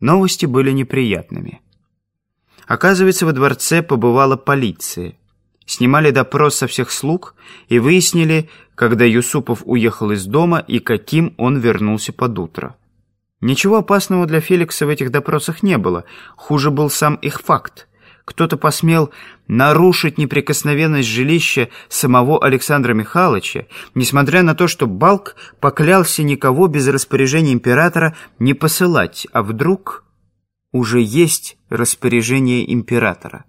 Новости были неприятными. Оказывается, во дворце побывала полиция. Снимали допрос со всех слуг и выяснили, когда Юсупов уехал из дома и каким он вернулся под утро. Ничего опасного для Феликса в этих допросах не было. Хуже был сам их факт. Кто-то посмел нарушить неприкосновенность жилища самого Александра Михайловича, несмотря на то, что Балк поклялся никого без распоряжения императора не посылать, а вдруг уже есть распоряжение императора.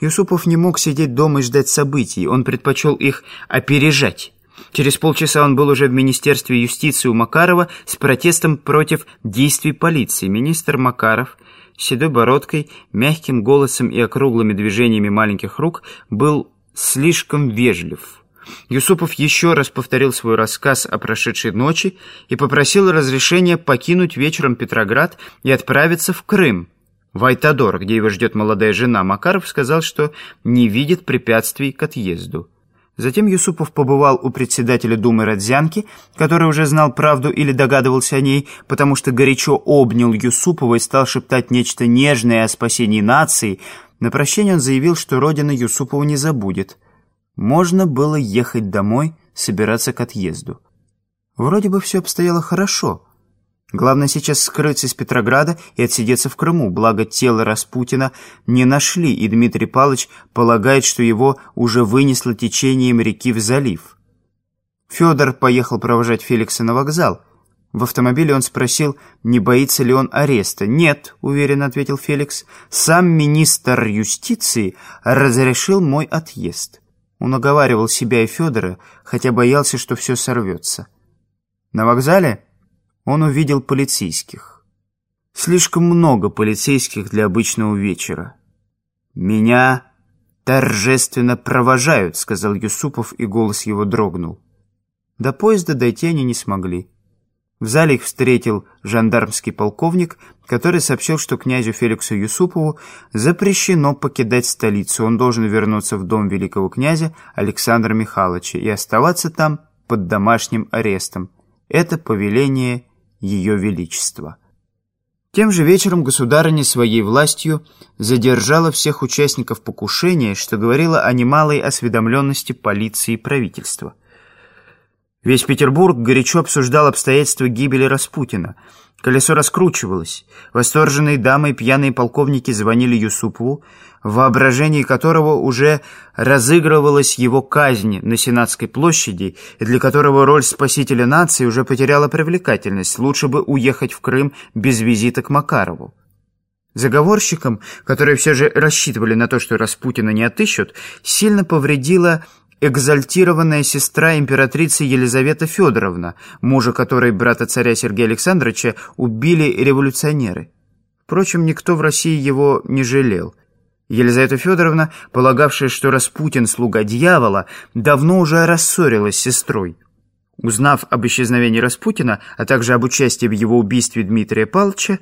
Юсупов не мог сидеть дома и ждать событий, он предпочел их опережать. Через полчаса он был уже в Министерстве юстиции у Макарова с протестом против действий полиции. Министр Макаров, седой бородкой, мягким голосом и округлыми движениями маленьких рук, был слишком вежлив. Юсупов еще раз повторил свой рассказ о прошедшей ночи и попросил разрешения покинуть вечером Петроград и отправиться в Крым. В Айтадор, где его ждет молодая жена, Макаров сказал, что не видит препятствий к отъезду. Затем Юсупов побывал у председателя Думы Родзянки, который уже знал правду или догадывался о ней, потому что горячо обнял Юсупова и стал шептать нечто нежное о спасении нации. На прощение он заявил, что родина Юсупова не забудет. Можно было ехать домой, собираться к отъезду. Вроде бы все обстояло хорошо. Главное сейчас скрыться из Петрограда и отсидеться в Крыму, благо тело Распутина не нашли, и Дмитрий Павлович полагает, что его уже вынесло течением реки в залив. Федор поехал провожать Феликса на вокзал. В автомобиле он спросил, не боится ли он ареста. «Нет», — уверенно ответил Феликс, — «сам министр юстиции разрешил мой отъезд». Он оговаривал себя и Федора, хотя боялся, что все сорвется. На вокзале он увидел полицейских. Слишком много полицейских для обычного вечера. «Меня торжественно провожают», — сказал Юсупов, и голос его дрогнул. До поезда дойти они не смогли. В зале их встретил жандармский полковник, который сообщил, что князю Феликсу Юсупову запрещено покидать столицу. Он должен вернуться в дом великого князя Александра Михайловича и оставаться там под домашним арестом. Это повеление ее Величества. Тем же вечером государыня своей властью задержала всех участников покушения, что говорило о немалой осведомленности полиции и правительства. Весь Петербург горячо обсуждал обстоятельства гибели Распутина. Колесо раскручивалось. Восторженные дамы и пьяные полковники звонили Юсупову, в воображении которого уже разыгрывалась его казнь на Сенатской площади, и для которого роль спасителя нации уже потеряла привлекательность. Лучше бы уехать в Крым без визита к Макарову. Заговорщикам, которые все же рассчитывали на то, что Распутина не отыщут, сильно повредила экзальтированная сестра императрицы Елизавета Федоровна, мужа которой брата царя Сергея Александровича убили революционеры. Впрочем, никто в России его не жалел. Елизавета Федоровна, полагавшая, что Распутин слуга дьявола, давно уже рассорилась с сестрой. Узнав об исчезновении Распутина, а также об участии в его убийстве Дмитрия Павловича,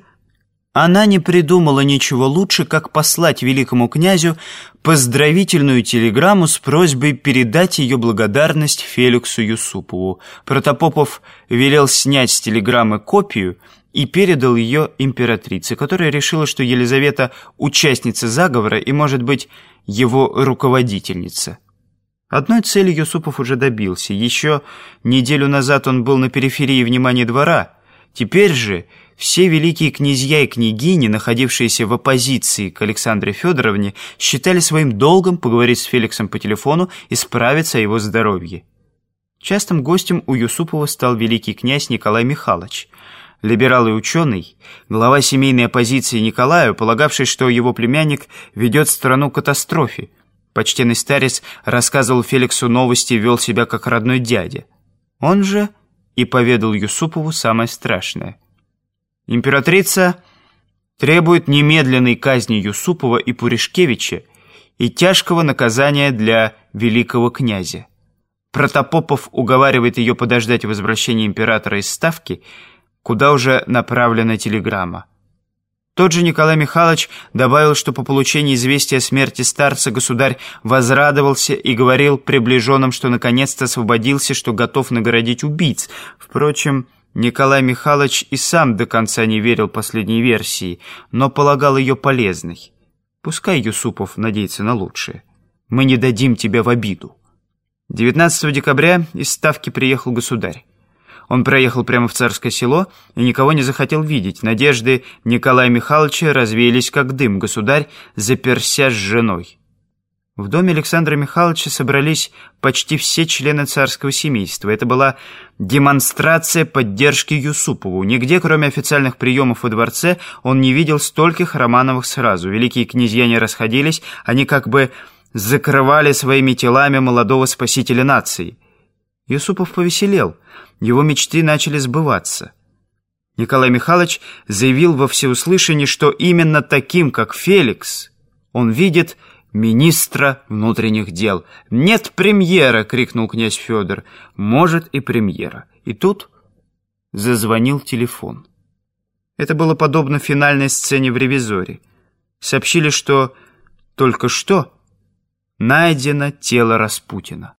она не придумала ничего лучше, как послать великому князю поздравительную телеграмму с просьбой передать ее благодарность Феликсу Юсупову. Протопопов велел снять с телеграммы копию и передал ее императрице, которая решила, что Елизавета – участница заговора и, может быть, его руководительница. Одной цели Юсупов уже добился. Еще неделю назад он был на периферии внимания двора. Теперь же – все великие князья и княгини, находившиеся в оппозиции к Александре Федоровне, считали своим долгом поговорить с Феликсом по телефону и справиться о его здоровье. Частым гостем у Юсупова стал великий князь Николай Михайлович. Либерал и ученый, глава семейной оппозиции Николаю, полагавший, что его племянник ведет страну к катастрофе. Почтенный старец рассказывал Феликсу новости и вел себя как родной дядя. Он же и поведал Юсупову самое страшное. Императрица требует немедленной казни Юсупова и Пуришкевича и тяжкого наказания для великого князя. Протопопов уговаривает ее подождать возвращения императора из Ставки, куда уже направлена телеграмма. Тот же Николай Михайлович добавил, что по получении известия о смерти старца государь возрадовался и говорил приближенным, что наконец-то освободился, что готов наградить убийц. Впрочем, Николай Михайлович и сам до конца не верил последней версии, но полагал ее полезной. Пускай Юсупов надеется на лучшее. Мы не дадим тебя в обиду. 19 декабря из Ставки приехал государь. Он проехал прямо в царское село и никого не захотел видеть. Надежды Николая Михайловича развеялись как дым. Государь заперся с женой. В доме Александра Михайловича собрались почти все члены царского семейства. Это была демонстрация поддержки Юсупову. Нигде, кроме официальных приемов во дворце, он не видел стольких Романовых сразу. Великие князья не расходились, они как бы закрывали своими телами молодого спасителя нации. Юсупов повеселел, его мечты начали сбываться. Николай Михайлович заявил во всеуслышание, что именно таким, как Феликс, он видит министра внутренних дел. «Нет премьера!» — крикнул князь Федор. «Может и премьера». И тут зазвонил телефон. Это было подобно финальной сцене в «Ревизоре». Сообщили, что только что найдено тело Распутина.